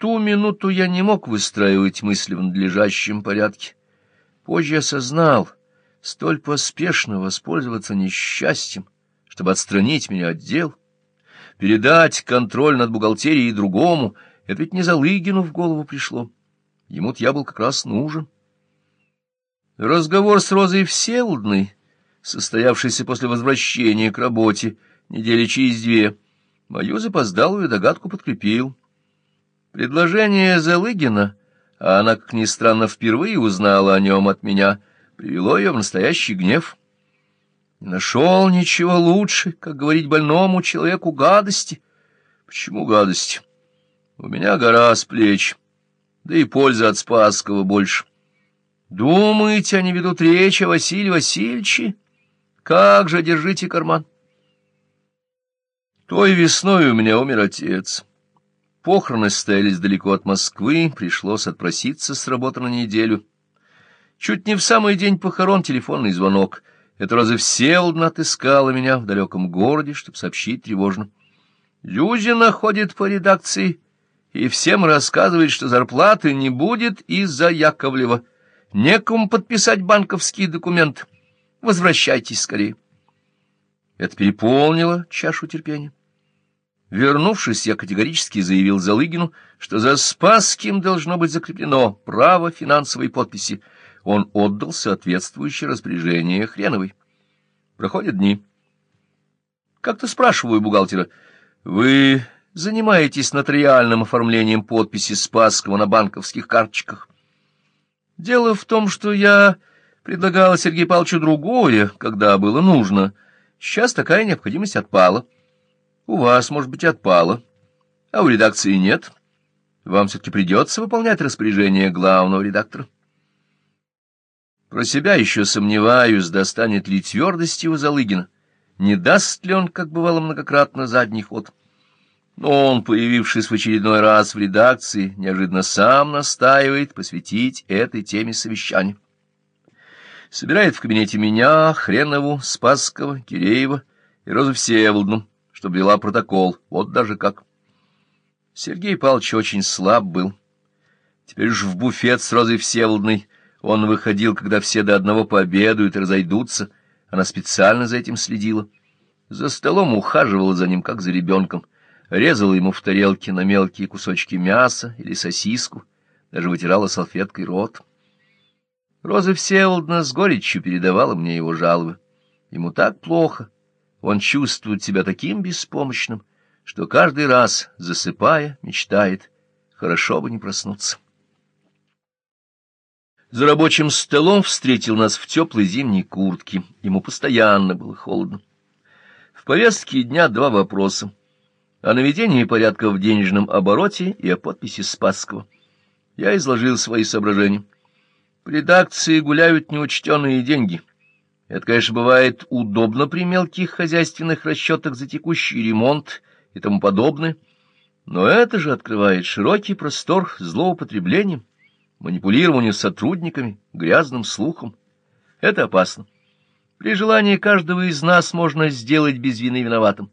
ту минуту я не мог выстраивать мысли в надлежащем порядке. Позже осознал, столь поспешно воспользоваться несчастьем, чтобы отстранить меня от дел, передать контроль над бухгалтерией другому, это ведь не Залыгину в голову пришло. Ему-то я был как раз нужен. Разговор с Розой Всеволодной, состоявшийся после возвращения к работе недели через две, мою запоздалую догадку подкрепил. Предложение Залыгина, а она, как ни странно, впервые узнала о нем от меня, привело ее в настоящий гнев. Не нашел ничего лучше, как говорить больному человеку гадости. Почему гадости? У меня гора с плеч, да и польза от Спасского больше. Думаете, они ведут речь о Василии Васильевиче? Как же, держите карман. Той весной у меня умер отец. Похороны стоялись далеко от Москвы, пришлось отпроситься с работы на неделю. Чуть не в самый день похорон телефонный звонок. Это разве Всеволодна отыскала меня в далеком городе, чтобы сообщить тревожно. Люзина ходит по редакции и всем рассказывает, что зарплаты не будет из-за Яковлева. Некому подписать банковские документы. Возвращайтесь скорее. Это переполнило чашу терпения. Вернувшись, я категорически заявил Залыгину, что за Спасским должно быть закреплено право финансовой подписи. Он отдал соответствующее распоряжение Хреновой. Проходят дни. Как-то спрашиваю бухгалтера, вы занимаетесь нотариальным оформлением подписи Спасского на банковских карточках? Дело в том, что я предлагала Сергею Павловичу другое, когда было нужно. Сейчас такая необходимость отпала. У вас, может быть, отпала, а у редакции нет. Вам все-таки придется выполнять распоряжение главного редактора. Про себя еще сомневаюсь, достанет ли твердости у Залыгина, не даст ли он, как бывало многократно, задний ход. Но он, появившись в очередной раз в редакции, неожиданно сам настаивает посвятить этой теме совещания. Собирает в кабинете меня, Хренову, Спасского, Киреева и Розу Всеволодну чтобы вела протокол. Вот даже как. Сергей Павлович очень слаб был. Теперь уж в буфет с Розой Всеволодной он выходил, когда все до одного пообедают и разойдутся. Она специально за этим следила. За столом ухаживала за ним, как за ребенком. Резала ему в тарелке на мелкие кусочки мяса или сосиску, даже вытирала салфеткой рот. Роза Всеволодна с горечью передавала мне его жалобы. Ему так плохо, он чувствует себя таким беспомощным, что каждый раз, засыпая, мечтает, хорошо бы не проснуться. За рабочим столом встретил нас в теплой зимней куртке. Ему постоянно было холодно. В повестке дня два вопроса. О наведении порядка в денежном обороте и о подписи Спасского. Я изложил свои соображения. В редакции гуляют неучтенные деньги — это, конечно, бывает удобно при мелких хозяйственных расчетах за текущий ремонт и тому подобное, но это же открывает широкий простор злоупотреблением, манипулированию сотрудниками, грязным слухом. Это опасно. При желании каждого из нас можно сделать без вины виноватым.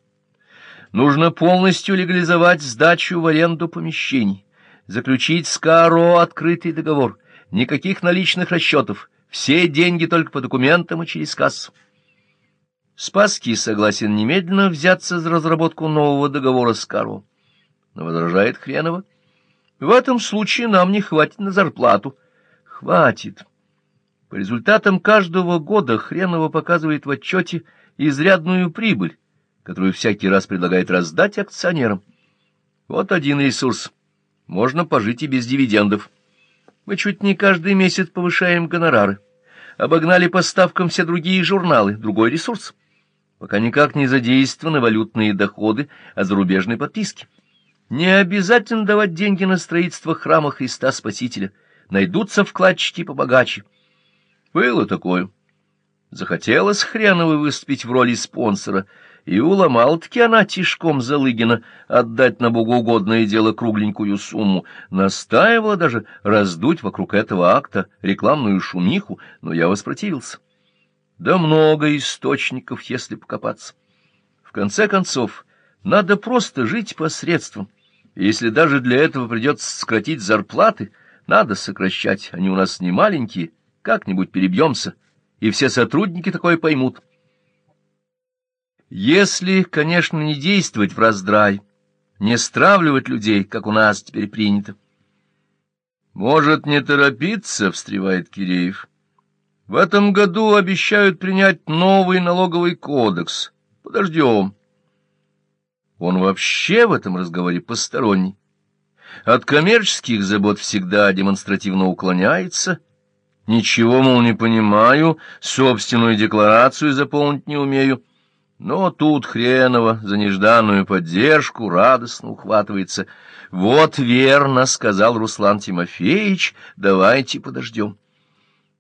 Нужно полностью легализовать сдачу в аренду помещений, заключить с КАРО открытый договор, никаких наличных расчетов — все деньги только по документам и через кассу. Спасский согласен немедленно взяться за разработку нового договора с Каро. Но возражает Хренова. В этом случае нам не хватит на зарплату. Хватит. По результатам каждого года Хренова показывает в отчете изрядную прибыль, которую всякий раз предлагает раздать акционерам. Вот один ресурс. Можно пожить и без дивидендов. Мы чуть не каждый месяц повышаем гонорары. Обогнали по ставкам все другие журналы, другой ресурс. Пока никак не задействованы валютные доходы от зарубежной подписки. Не обязательно давать деньги на строительство храма Христа Спасителя. Найдутся вкладчики побогаче. Было такое. Захотелось Хреновой выступить в роли спонсора — и уломала-таки она тишком Залыгина отдать на богоугодное дело кругленькую сумму, настаивала даже раздуть вокруг этого акта рекламную шумиху, но я воспротивился. Да много источников, если покопаться. В конце концов, надо просто жить посредством, если даже для этого придется сократить зарплаты, надо сокращать, они у нас не маленькие, как-нибудь перебьемся, и все сотрудники такое поймут. Если, конечно, не действовать в раздрай, не стравливать людей, как у нас теперь принято. «Может, не торопиться?» — встревает Киреев. «В этом году обещают принять новый налоговый кодекс. Подождем». Он вообще в этом разговоре посторонний. От коммерческих забот всегда демонстративно уклоняется. Ничего, мол, не понимаю, собственную декларацию заполнить не умею. Но тут Хренова за нежданную поддержку радостно ухватывается. «Вот верно», — сказал Руслан Тимофеевич, — «давайте подождем».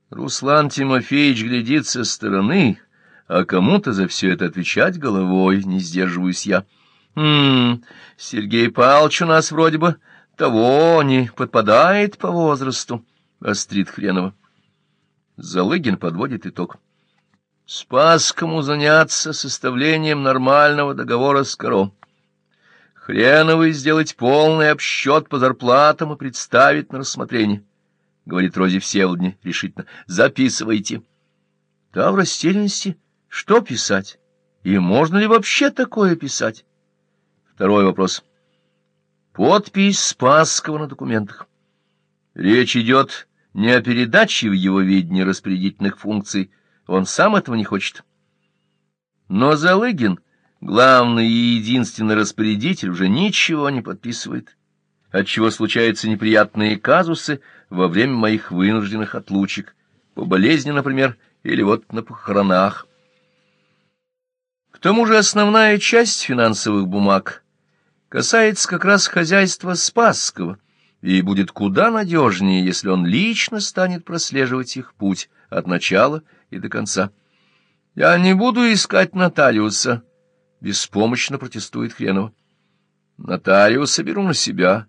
Руслан Тимофеевич глядит со стороны, а кому-то за все это отвечать головой, не сдерживаюсь я. «Хм, Сергей Павлович у нас вроде бы того не подпадает по возрасту», — острит Хренова. Залыгин подводит итог. Спас кому заняться составлением нормального договора с Коро. Хреновый сделать полный обсчет по зарплатам и представить на рассмотрение, — говорит Розе Всеволодне решительно. — Записывайте. Та в растерянности. Что писать? И можно ли вообще такое писать? Второй вопрос. Подпись Спасского на документах. Речь идет не о передаче в его видении распорядительных функций, он сам этого не хочет. Но Залыгин, главный и единственный распорядитель, уже ничего не подписывает, отчего случаются неприятные казусы во время моих вынужденных отлучек, по болезни, например, или вот на похоронах. К тому же основная часть финансовых бумаг касается как раз хозяйства Спасского, и будет куда надежнее, если он лично станет прослеживать их путь от начала и до конца. «Я не буду искать нотариуса», — беспомощно протестует Хренова. «Нотариуса беру на себя».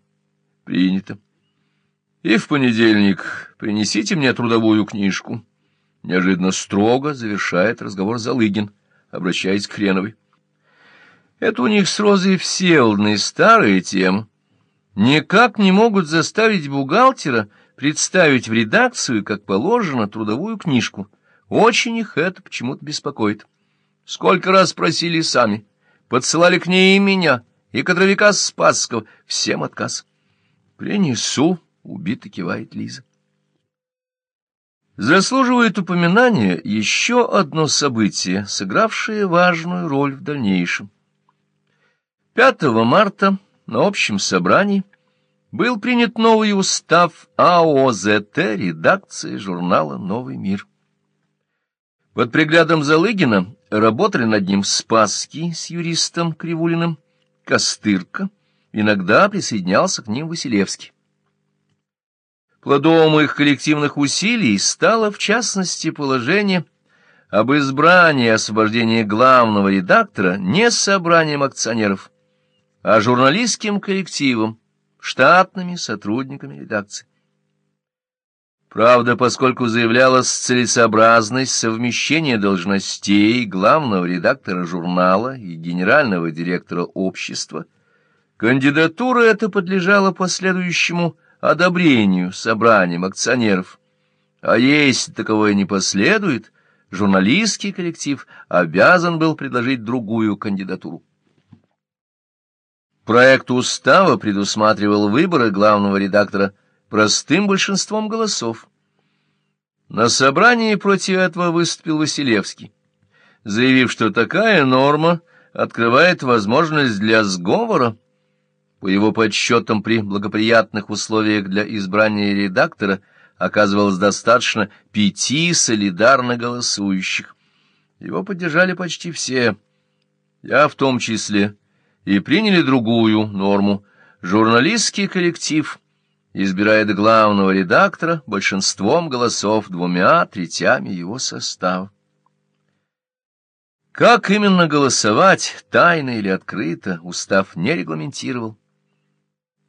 «Принято». «И в понедельник принесите мне трудовую книжку». Неожиданно строго завершает разговор Залыгин, обращаясь к Хреновой. Это у них с Розой Всеволодной старая тема. Никак не могут заставить бухгалтера представить в редакцию, как положено, трудовую книжку — очень их это почему-то беспокоит. Сколько раз просили сами, подсылали к ней и меня, и кадровика Спасского, всем отказ. «Принесу», — убито кивает Лиза. Заслуживает упоминания еще одно событие, сыгравшее важную роль в дальнейшем. 5 марта на общем собрании был принят новый устав АОЗТ редакции журнала «Новый мир». Под приглядом Залыгина работали над ним Спасский с юристом Кривулиным, Костырка, иногда присоединялся к ним Василевский. Плодом их коллективных усилий стало, в частности, положение об избрании и освобождении главного редактора не собранием акционеров, а журналистским коллективом, штатными сотрудниками редакции. Правда, поскольку заявлялась целесообразность совмещения должностей главного редактора журнала и генерального директора общества, кандидатура эта подлежала последующему одобрению собранием акционеров. А если таковое не последует, журналистский коллектив обязан был предложить другую кандидатуру. Проект устава предусматривал выборы главного редактора – простым большинством голосов. На собрании против этого выступил Василевский, заявив, что такая норма открывает возможность для сговора. По его подсчетам, при благоприятных условиях для избрания редактора оказывалось достаточно пяти солидарно голосующих. Его поддержали почти все, я в том числе, и приняли другую норму. Журналистский коллектив — избирает главного редактора большинством голосов двумя третями его состава. Как именно голосовать, тайно или открыто, устав не регламентировал.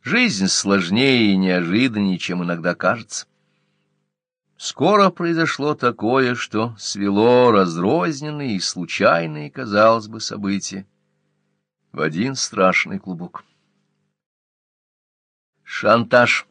Жизнь сложнее и неожиданнее, чем иногда кажется. Скоро произошло такое, что свело разрозненные и случайные, казалось бы, события в один страшный клубок. Шантаж.